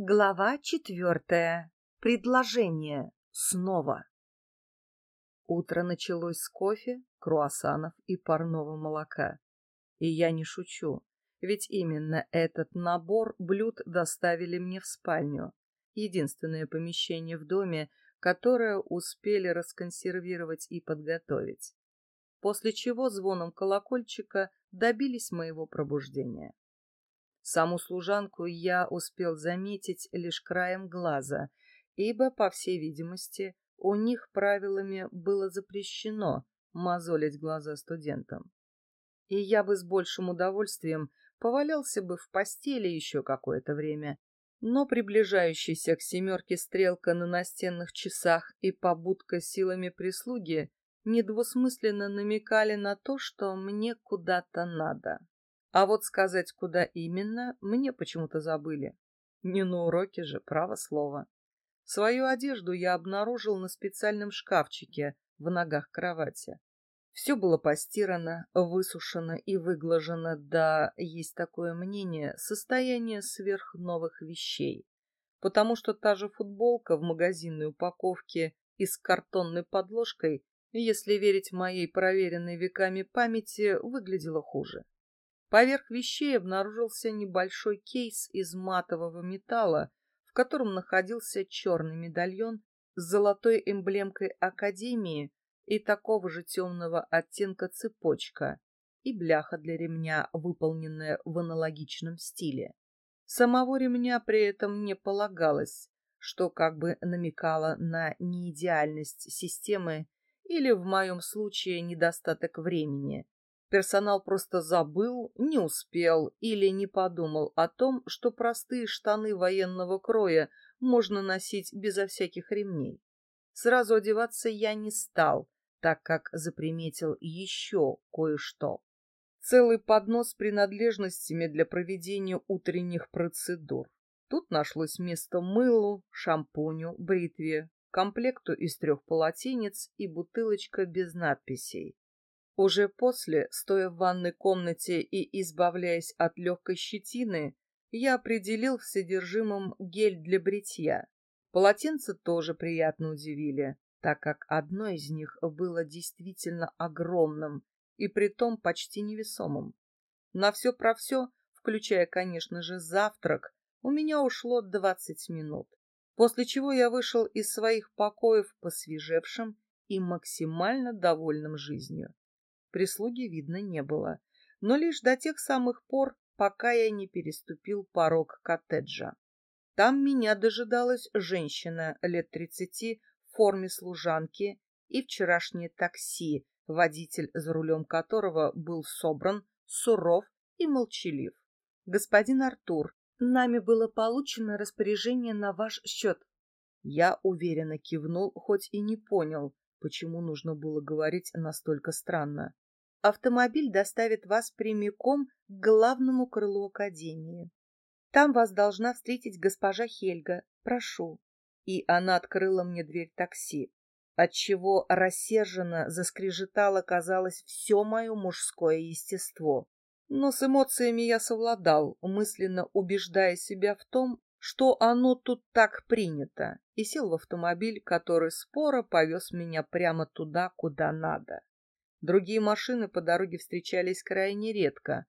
Глава четвертая. Предложение. Снова. Утро началось с кофе, круассанов и парного молока. И я не шучу, ведь именно этот набор блюд доставили мне в спальню, единственное помещение в доме, которое успели расконсервировать и подготовить. После чего звоном колокольчика добились моего пробуждения. Саму служанку я успел заметить лишь краем глаза, ибо, по всей видимости, у них правилами было запрещено мозолить глаза студентам. И я бы с большим удовольствием повалялся бы в постели еще какое-то время, но приближающаяся к семерке стрелка на настенных часах и побудка силами прислуги недвусмысленно намекали на то, что мне куда-то надо. А вот сказать, куда именно, мне почему-то забыли. Не на уроке же, право слово. Свою одежду я обнаружил на специальном шкафчике в ногах кровати. Все было постирано, высушено и выглажено до, есть такое мнение, состояния сверхновых вещей. Потому что та же футболка в магазинной упаковке и с картонной подложкой, если верить моей проверенной веками памяти, выглядела хуже. Поверх вещей обнаружился небольшой кейс из матового металла, в котором находился черный медальон с золотой эмблемкой Академии и такого же темного оттенка цепочка и бляха для ремня, выполненная в аналогичном стиле. Самого ремня при этом не полагалось, что как бы намекало на неидеальность системы или, в моем случае, недостаток времени, Персонал просто забыл, не успел или не подумал о том, что простые штаны военного кроя можно носить безо всяких ремней. Сразу одеваться я не стал, так как заприметил еще кое-что. Целый поднос с принадлежностями для проведения утренних процедур. Тут нашлось место мылу, шампуню, бритве, комплекту из трех полотенец и бутылочка без надписей. Уже после, стоя в ванной комнате и избавляясь от легкой щетины, я определил в содержимом гель для бритья. Полотенца тоже приятно удивили, так как одно из них было действительно огромным и притом почти невесомым. На все про все, включая, конечно же, завтрак, у меня ушло двадцать минут, после чего я вышел из своих покоев посвежевшим и максимально довольным жизнью. Прислуги видно не было, но лишь до тех самых пор, пока я не переступил порог коттеджа. Там меня дожидалась женщина лет тридцати в форме служанки и вчерашнее такси, водитель за рулем которого был собран, суров и молчалив. Господин Артур, нами было получено распоряжение на ваш счет. Я уверенно кивнул, хоть и не понял, почему нужно было говорить настолько странно. Автомобиль доставит вас прямиком к главному крылу Академии. Там вас должна встретить госпожа Хельга. Прошу. И она открыла мне дверь такси, отчего рассерженно заскрежетало, казалось, все мое мужское естество. Но с эмоциями я совладал, мысленно убеждая себя в том, что оно тут так принято, и сел в автомобиль, который споро повез меня прямо туда, куда надо. Другие машины по дороге встречались крайне редко,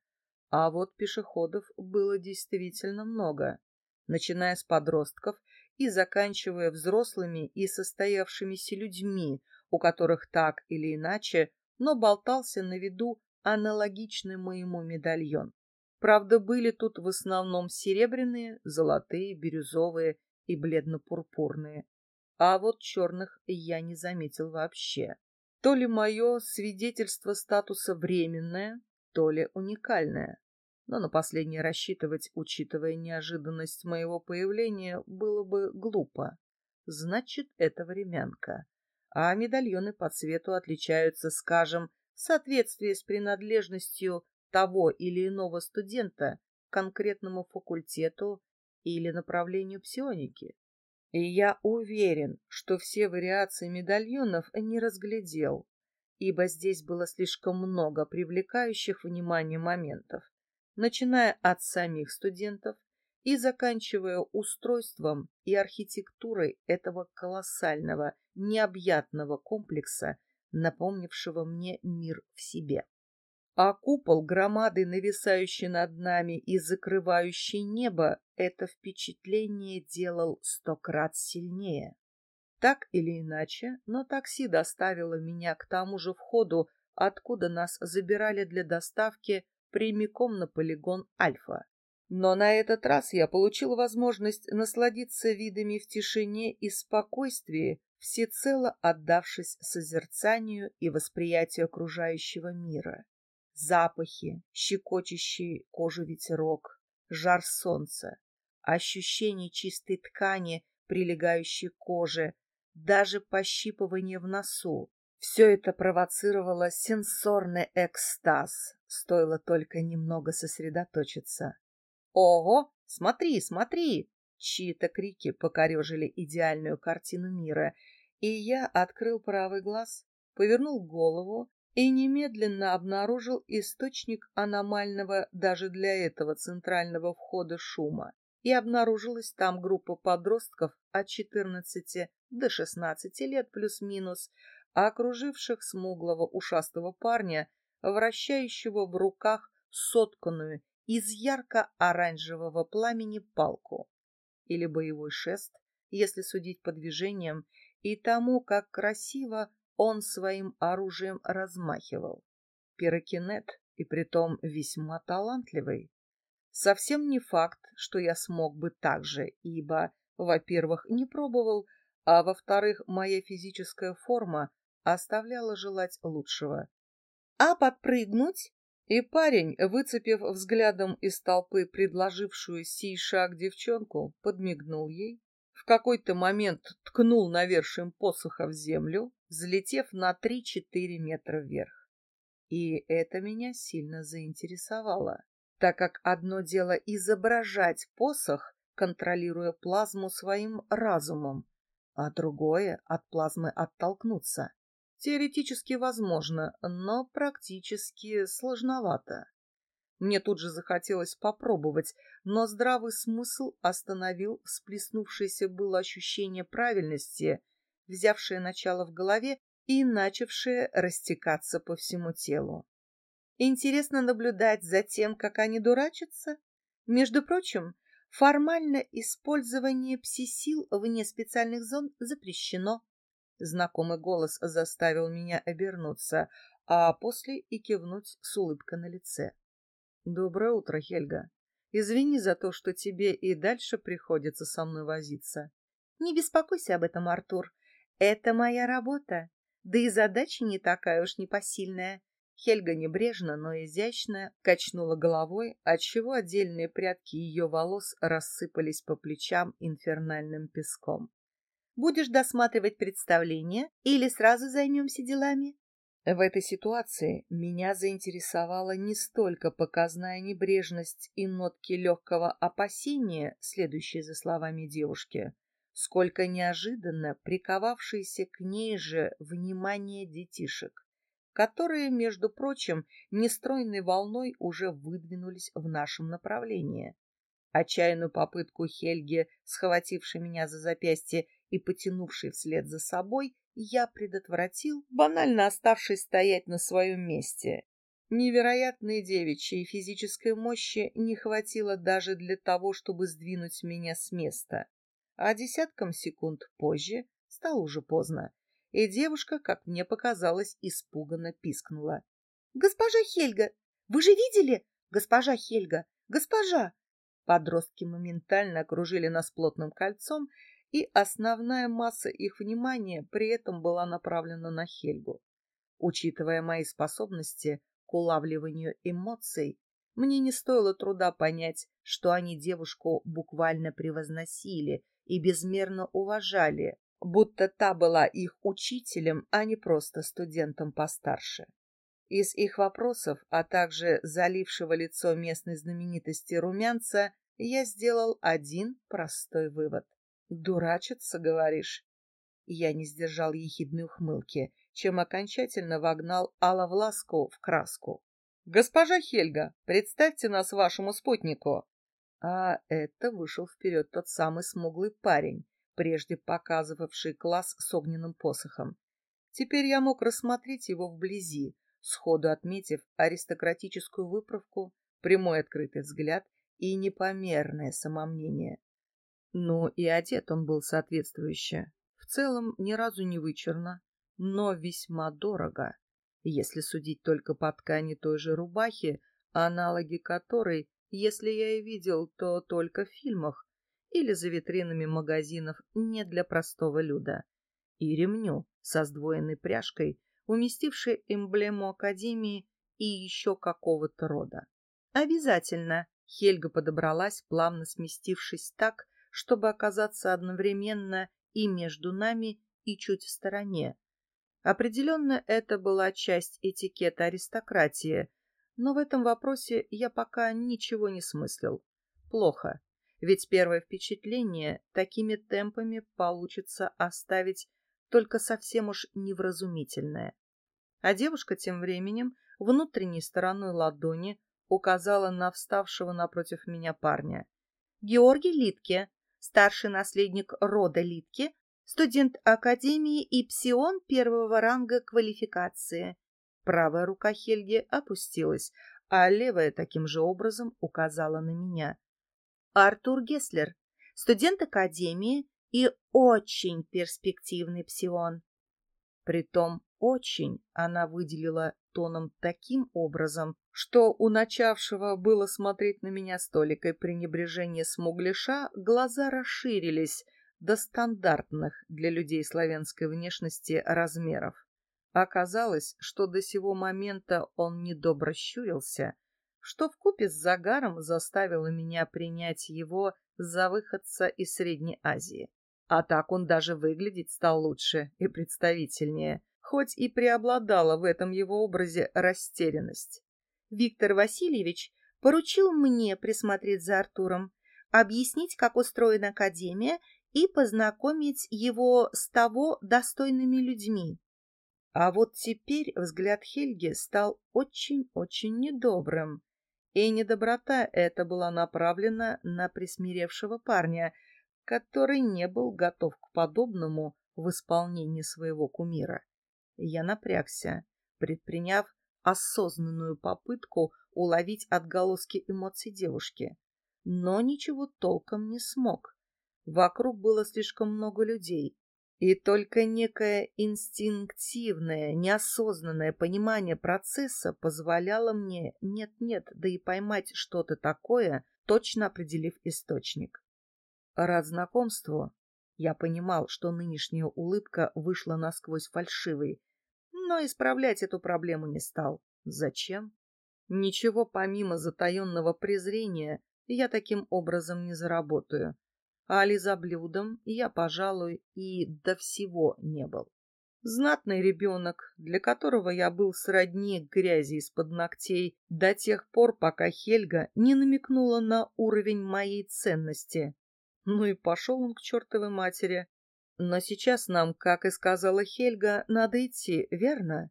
а вот пешеходов было действительно много, начиная с подростков и заканчивая взрослыми и состоявшимися людьми, у которых так или иначе, но болтался на виду аналогичный моему медальон. Правда, были тут в основном серебряные, золотые, бирюзовые и бледно-пурпурные. А вот черных я не заметил вообще. То ли мое свидетельство статуса временное, то ли уникальное. Но на последнее рассчитывать, учитывая неожиданность моего появления, было бы глупо. Значит, это времянка. А медальоны по цвету отличаются, скажем, в соответствии с принадлежностью того или иного студента к конкретному факультету или направлению псионики. И я уверен, что все вариации медальонов не разглядел, ибо здесь было слишком много привлекающих внимание моментов, начиная от самих студентов и заканчивая устройством и архитектурой этого колоссального, необъятного комплекса, напомнившего мне мир в себе. А купол громады, нависающий над нами и закрывающий небо, это впечатление делал сто крат сильнее. Так или иначе, но такси доставило меня к тому же входу, откуда нас забирали для доставки прямиком на полигон Альфа. Но на этот раз я получил возможность насладиться видами в тишине и спокойствии, всецело отдавшись созерцанию и восприятию окружающего мира. Запахи, щекочущий кожу ветерок, жар солнца, ощущение чистой ткани, прилегающей к коже, даже пощипывание в носу. Все это провоцировало сенсорный экстаз, стоило только немного сосредоточиться. «Ого! Смотри, смотри!» Чьи-то крики покорежили идеальную картину мира, и я открыл правый глаз, повернул голову и немедленно обнаружил источник аномального даже для этого центрального входа шума. И обнаружилась там группа подростков от 14 до 16 лет плюс-минус, окруживших смуглого ушастого парня, вращающего в руках сотканную из ярко-оранжевого пламени палку или боевой шест, если судить по движениям и тому, как красиво он своим оружием размахивал. Пирокинет, и притом весьма талантливый. Совсем не факт, что я смог бы так же, ибо, во-первых, не пробовал, а во-вторых, моя физическая форма оставляла желать лучшего. А подпрыгнуть? И парень, выцепив взглядом из толпы предложившую сей шаг девчонку, подмигнул ей, в какой-то момент ткнул навершием посоха в землю, взлетев на три-четыре метра вверх. И это меня сильно заинтересовало, так как одно дело изображать посох, контролируя плазму своим разумом, а другое — от плазмы оттолкнуться. Теоретически возможно, но практически сложновато. Мне тут же захотелось попробовать, но здравый смысл остановил всплеснувшееся было ощущение правильности, взявшее начало в голове и начавшее растекаться по всему телу. Интересно наблюдать за тем, как они дурачатся. Между прочим, формально использование пси-сил вне специальных зон запрещено. Знакомый голос заставил меня обернуться, а после и кивнуть с улыбкой на лице. «Доброе утро, Хельга. Извини за то, что тебе и дальше приходится со мной возиться». «Не беспокойся об этом, Артур. Это моя работа. Да и задача не такая уж непосильная». Хельга небрежно, но изящно качнула головой, отчего отдельные прядки ее волос рассыпались по плечам инфернальным песком. Будешь досматривать представление или сразу займемся делами? В этой ситуации меня заинтересовала не столько показная небрежность и нотки легкого опасения, следующие за словами девушки, сколько неожиданно приковавшееся к ней же внимание детишек, которые, между прочим, нестройной волной уже выдвинулись в нашем направлении. Отчаянную попытку Хельги, схватившей меня за запястье и потянувший вслед за собой, я предотвратил, банально оставшись стоять на своем месте. Невероятной девичьей физической мощи не хватило даже для того, чтобы сдвинуть меня с места. А десяткам секунд позже стало уже поздно, и девушка, как мне показалось, испуганно пискнула. — Госпожа Хельга! Вы же видели? Госпожа Хельга! Госпожа! Подростки моментально окружили нас плотным кольцом и основная масса их внимания при этом была направлена на Хельгу. Учитывая мои способности к улавливанию эмоций, мне не стоило труда понять, что они девушку буквально превозносили и безмерно уважали, будто та была их учителем, а не просто студентом постарше. Из их вопросов, а также залившего лицо местной знаменитости румянца, я сделал один простой вывод. Дурачиться, говоришь? Я не сдержал ехидной ухмылки, чем окончательно вогнал Алла Власку в краску. Госпожа Хельга, представьте нас вашему спутнику. А это вышел вперед тот самый смуглый парень, прежде показывавший класс с огненным посохом. Теперь я мог рассмотреть его вблизи, сходу отметив аристократическую выправку, прямой открытый взгляд и непомерное самомнение. Ну и одет он был соответствующе. В целом ни разу не вычурно, но весьма дорого, если судить только по ткани той же рубахи, аналоги которой, если я и видел, то только в фильмах или за витринами магазинов не для простого люда, и ремню со сдвоенной пряжкой, уместившей эмблему Академии и еще какого-то рода. Обязательно Хельга подобралась, плавно сместившись так, чтобы оказаться одновременно и между нами, и чуть в стороне. Определенно, это была часть этикета аристократии, но в этом вопросе я пока ничего не смыслил. Плохо, ведь первое впечатление такими темпами получится оставить только совсем уж невразумительное. А девушка тем временем внутренней стороной ладони указала на вставшего напротив меня парня. Георгий Литке, старший наследник рода Литке, студент Академии и псион первого ранга квалификации. Правая рука Хельги опустилась, а левая таким же образом указала на меня. Артур Геслер, студент Академии и очень перспективный псион. Притом очень она выделила тоном таким образом, что у начавшего было смотреть на меня столикой пренебрежения смугляша глаза расширились до стандартных для людей славянской внешности размеров. Оказалось, что до сего момента он недобро щурился, что вкупе с загаром заставило меня принять его за выходца из Средней Азии. А так он даже выглядеть стал лучше и представительнее, хоть и преобладала в этом его образе растерянность. Виктор Васильевич поручил мне присмотреть за Артуром, объяснить, как устроена Академия, и познакомить его с того достойными людьми. А вот теперь взгляд Хельги стал очень-очень недобрым, и недоброта эта была направлена на присмиревшего парня — который не был готов к подобному в исполнении своего кумира. Я напрягся, предприняв осознанную попытку уловить отголоски эмоций девушки, но ничего толком не смог. Вокруг было слишком много людей, и только некое инстинктивное, неосознанное понимание процесса позволяло мне нет-нет, да и поймать что-то такое, точно определив источник. Рад знакомству. Я понимал, что нынешняя улыбка вышла насквозь фальшивой, но исправлять эту проблему не стал. Зачем? Ничего помимо затаенного презрения я таким образом не заработаю. А ли за блюдом я, пожалуй, и до всего не был. Знатный ребенок, для которого я был сродни грязи из-под ногтей до тех пор, пока Хельга не намекнула на уровень моей ценности. Ну и пошел он к чертовой матери. Но сейчас нам, как и сказала Хельга, надо идти, верно?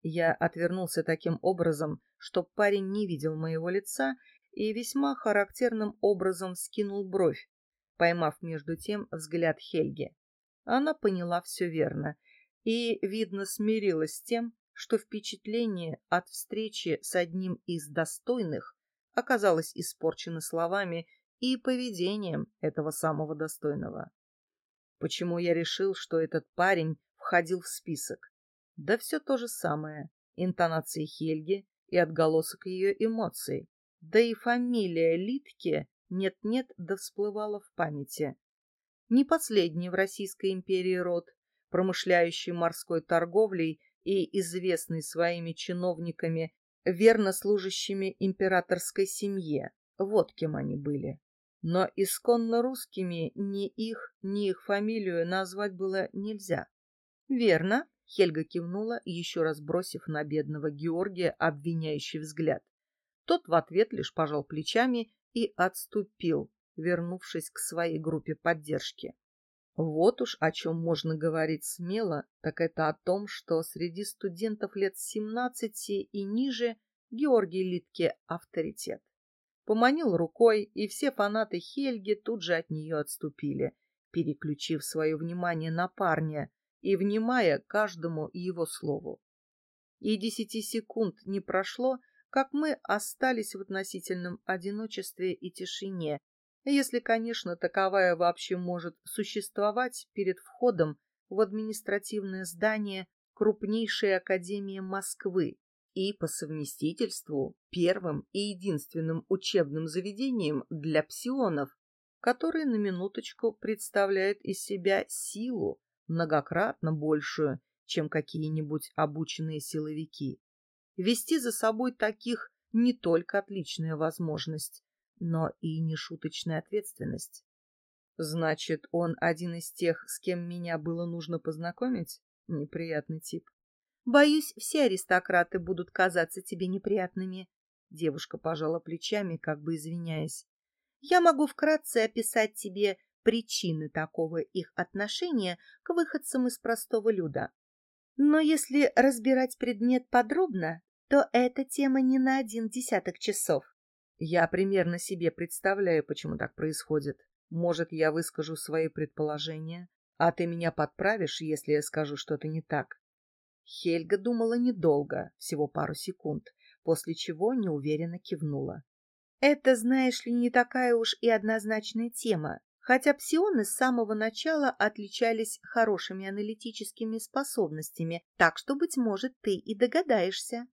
Я отвернулся таким образом, чтоб парень не видел моего лица, и весьма характерным образом скинул бровь, поймав между тем взгляд Хельги. Она поняла все верно и, видно, смирилась с тем, что впечатление от встречи с одним из достойных оказалось испорчено словами и поведением этого самого достойного. Почему я решил, что этот парень входил в список? Да все то же самое. Интонации Хельги и отголосок ее эмоций. Да и фамилия Литке нет-нет да всплывала в памяти. Не последний в Российской империи род, промышляющий морской торговлей и известный своими чиновниками, верно служащими императорской семье. Вот кем они были. Но исконно русскими ни их, ни их фамилию назвать было нельзя. «Верно», — Хельга кивнула, еще раз бросив на бедного Георгия обвиняющий взгляд. Тот в ответ лишь пожал плечами и отступил, вернувшись к своей группе поддержки. Вот уж о чем можно говорить смело, так это о том, что среди студентов лет 17 и ниже Георгий Литке авторитет. поманил рукой, и все фанаты Хельги тут же от нее отступили, переключив свое внимание на парня и внимая каждому его слову. И десяти секунд не прошло, как мы остались в относительном одиночестве и тишине, если, конечно, таковая вообще может существовать перед входом в административное здание крупнейшей академии Москвы и по совместительству первым и единственным учебным заведением для псионов, которое на минуточку представляет из себя силу, многократно большую, чем какие-нибудь обученные силовики. Вести за собой таких не только отличная возможность, но и нешуточная ответственность. Значит, он один из тех, с кем меня было нужно познакомить? Неприятный тип. Боюсь, все аристократы будут казаться тебе неприятными. Девушка пожала плечами, как бы извиняясь. Я могу вкратце описать тебе причины такого их отношения к выходцам из простого люда. Но если разбирать предмет подробно, то эта тема не на один десяток часов. Я примерно себе представляю, почему так происходит. Может, я выскажу свои предположения, а ты меня подправишь, если я скажу что-то не так. Хельга думала недолго, всего пару секунд, после чего неуверенно кивнула. Это, знаешь ли, не такая уж и однозначная тема, хотя псионы с самого начала отличались хорошими аналитическими способностями, так что, быть может, ты и догадаешься.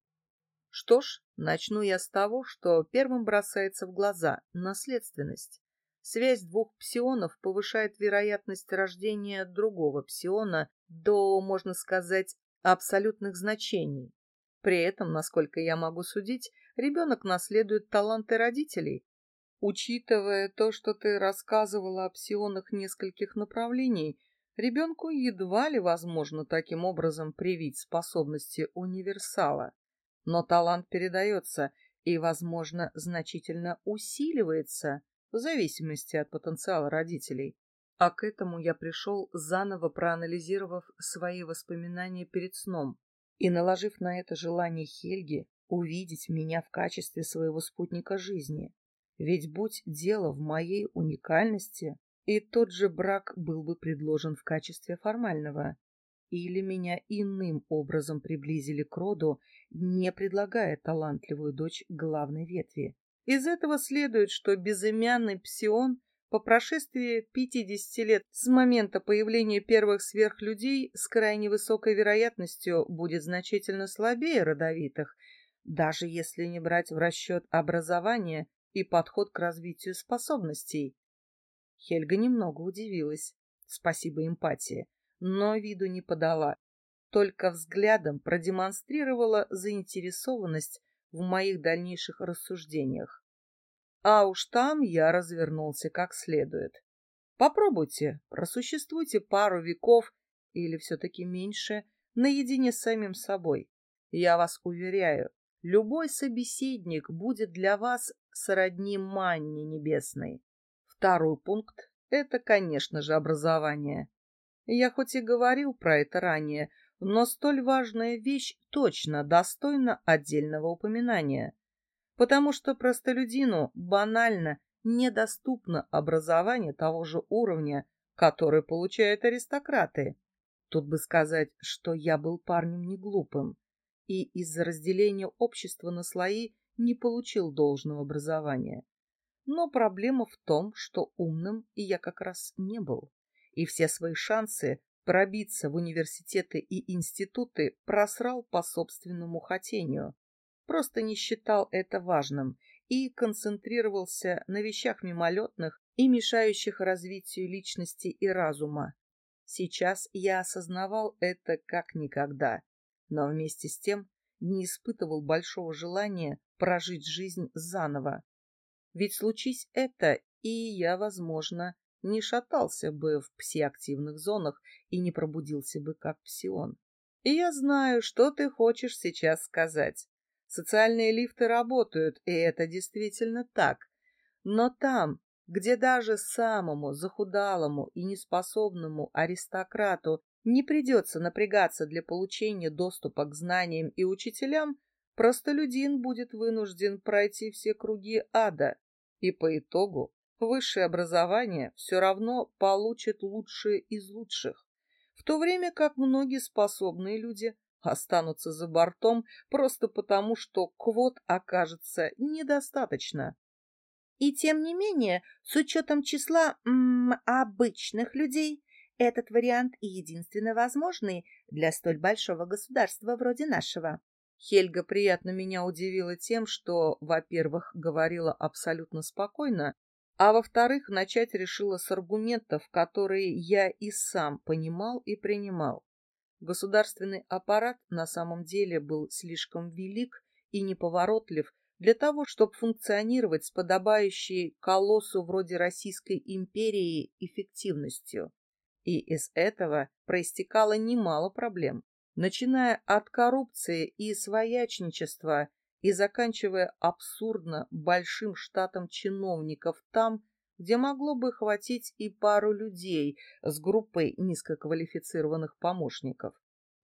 Что ж, начну я с того, что первым бросается в глаза — наследственность. Связь двух псионов повышает вероятность рождения другого псиона до, можно сказать, абсолютных значений. При этом, насколько я могу судить, ребенок наследует таланты родителей. Учитывая то, что ты рассказывала о псионах нескольких направлений, ребенку едва ли возможно таким образом привить способности универсала но талант передается и, возможно, значительно усиливается в зависимости от потенциала родителей. А к этому я пришел, заново проанализировав свои воспоминания перед сном и наложив на это желание Хельги увидеть меня в качестве своего спутника жизни. Ведь будь дело в моей уникальности, и тот же брак был бы предложен в качестве формального. Или меня иным образом приблизили к роду, не предлагая талантливую дочь главной ветви. Из этого следует, что безымянный псион по прошествии 50 лет с момента появления первых сверхлюдей с крайне высокой вероятностью будет значительно слабее родовитых, даже если не брать в расчет образование и подход к развитию способностей. Хельга немного удивилась. Спасибо эмпатии но виду не подала, только взглядом продемонстрировала заинтересованность в моих дальнейших рассуждениях. А уж там я развернулся как следует. Попробуйте, просуществуйте пару веков или все-таки меньше наедине с самим собой. Я вас уверяю, любой собеседник будет для вас сродни манне небесной. Второй пункт — это, конечно же, образование. Я хоть и говорил про это ранее, но столь важная вещь точно достойна отдельного упоминания, потому что простолюдину банально недоступно образование того же уровня, который получают аристократы. Тут бы сказать, что я был парнем не глупым и из-за разделения общества на слои не получил должного образования. Но проблема в том, что умным я как раз не был и все свои шансы пробиться в университеты и институты просрал по собственному хотению. Просто не считал это важным и концентрировался на вещах мимолетных и мешающих развитию личности и разума. Сейчас я осознавал это как никогда, но вместе с тем не испытывал большого желания прожить жизнь заново. Ведь случись это, и я, возможно, не шатался бы в псиактивных зонах и не пробудился бы как псион. И я знаю, что ты хочешь сейчас сказать. Социальные лифты работают, и это действительно так. Но там, где даже самому захудалому и неспособному аристократу не придется напрягаться для получения доступа к знаниям и учителям, простолюдин будет вынужден пройти все круги ада, И по итогу высшее образование все равно получит лучшие из лучших, в то время как многие способные люди останутся за бортом просто потому, что квот окажется недостаточно. И тем не менее, с учетом числа м -м, обычных людей, этот вариант единственно возможный для столь большого государства вроде нашего. Хельга приятно меня удивила тем, что, во-первых, говорила абсолютно спокойно, а во-вторых, начать решила с аргументов, которые я и сам понимал и принимал. Государственный аппарат на самом деле был слишком велик и неповоротлив для того, чтобы функционировать с подобающей колоссу вроде Российской империи эффективностью. И из этого проистекало немало проблем начиная от коррупции и своячничества и заканчивая абсурдно большим штатом чиновников там, где могло бы хватить и пару людей с группой низкоквалифицированных помощников.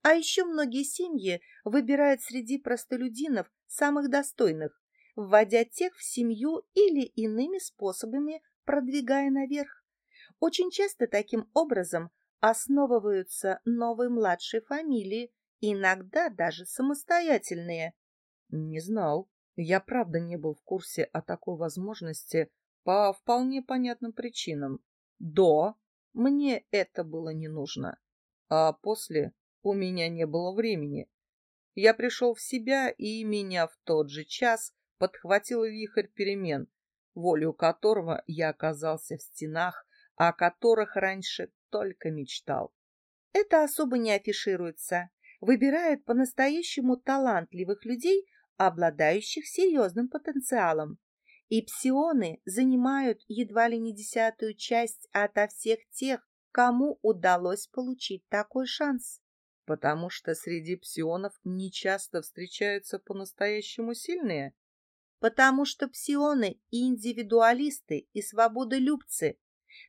А еще многие семьи выбирают среди простолюдинов самых достойных, вводя тех в семью или иными способами продвигая наверх. Очень часто таким образом основываются новые младшие фамилии, иногда даже самостоятельные. Не знал. Я правда не был в курсе о такой возможности по вполне понятным причинам. До мне это было не нужно, а после у меня не было времени. Я пришел в себя, и меня в тот же час подхватил вихрь перемен, волю которого я оказался в стенах, о которых раньше только мечтал. Это особо не афишируется. Выбирают по-настоящему талантливых людей, обладающих серьезным потенциалом. И псионы занимают едва ли не десятую часть ото всех тех, кому удалось получить такой шанс. Потому что среди псионов нечасто встречаются по-настоящему сильные? Потому что псионы – индивидуалисты и свободолюбцы,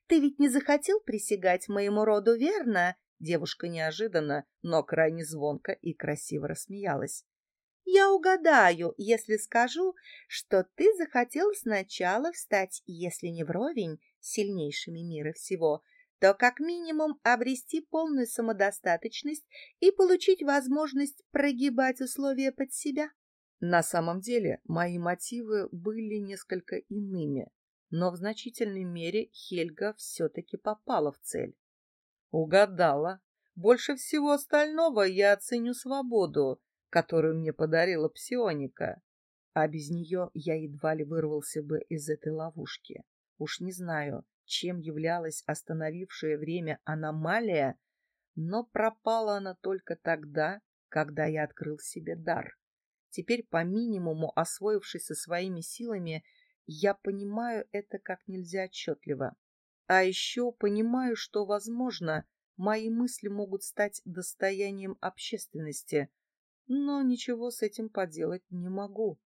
ты ведь не захотел присягать моему роду, верно?» Девушка неожиданно, но крайне звонко и красиво рассмеялась. «Я угадаю, если скажу, что ты захотел сначала встать, если не вровень, сильнейшими мира всего, то как минимум обрести полную самодостаточность и получить возможность прогибать условия под себя». На самом деле мои мотивы были несколько иными но в значительной мере Хельга все-таки попала в цель. Угадала. Больше всего остального я оценю свободу, которую мне подарила псионика. А без нее я едва ли вырвался бы из этой ловушки. Уж не знаю, чем являлась остановившая время аномалия, но пропала она только тогда, когда я открыл себе дар. Теперь, по минимуму освоившись со своими силами, я понимаю это как нельзя отчетливо. А еще понимаю, что, возможно, мои мысли могут стать достоянием общественности, но ничего с этим поделать не могу.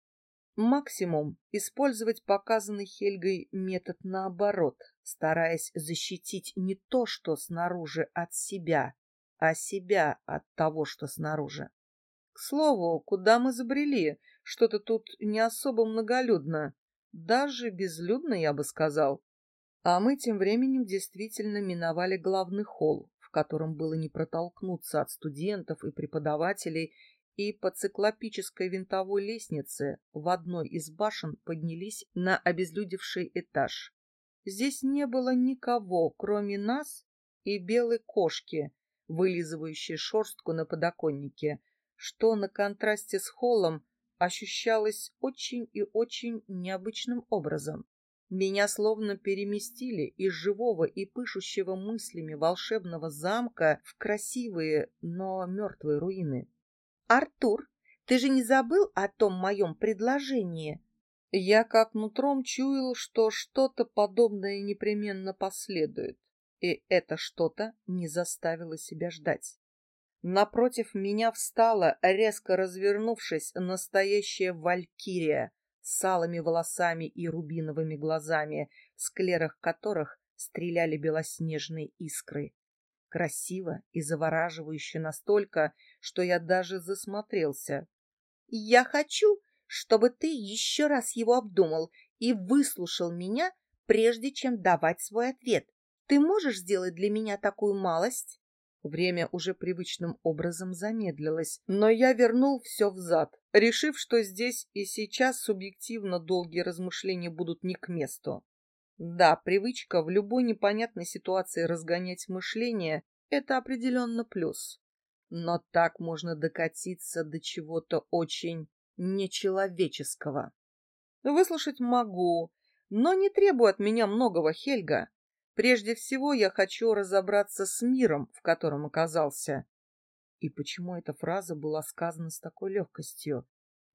Максимум — использовать показанный Хельгой метод наоборот, стараясь защитить не то, что снаружи от себя, а себя от того, что снаружи. К слову, куда мы забрели? Что-то тут не особо многолюдно. Даже безлюдно, я бы сказал. А мы тем временем действительно миновали главный холл, в котором было не протолкнуться от студентов и преподавателей, и по циклопической винтовой лестнице в одной из башен поднялись на обезлюдевший этаж. Здесь не было никого, кроме нас и белой кошки, вылизывающей шерстку на подоконнике, что на контрасте с холлом ощущалось очень и очень необычным образом. Меня словно переместили из живого и пышущего мыслями волшебного замка в красивые, но мертвые руины. «Артур, ты же не забыл о том моем предложении?» Я как нутром чуял, что что-то подобное непременно последует, и это что-то не заставило себя ждать. Напротив меня встала, резко развернувшись, настоящая валькирия с алыми волосами и рубиновыми глазами, в склерах которых стреляли белоснежные искры. Красиво и завораживающе настолько, что я даже засмотрелся. «Я хочу, чтобы ты еще раз его обдумал и выслушал меня, прежде чем давать свой ответ. Ты можешь сделать для меня такую малость? Время уже привычным образом замедлилось, но я вернул все взад, решив, что здесь и сейчас субъективно долгие размышления будут не к месту. Да, привычка в любой непонятной ситуации разгонять мышление — это определенно плюс. Но так можно докатиться до чего-то очень нечеловеческого. Выслушать могу, но не требую от меня многого, Хельга. Прежде всего я хочу разобраться с миром, в котором оказался. И почему эта фраза была сказана с такой легкостью?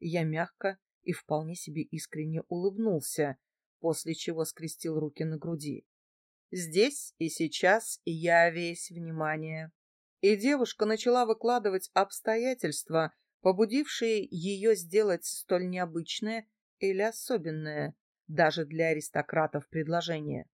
Я мягко и вполне себе искренне улыбнулся, после чего скрестил руки на груди. Здесь и сейчас я весь внимание. И девушка начала выкладывать обстоятельства, побудившие ее сделать столь необычное или особенное, даже для аристократов предложение.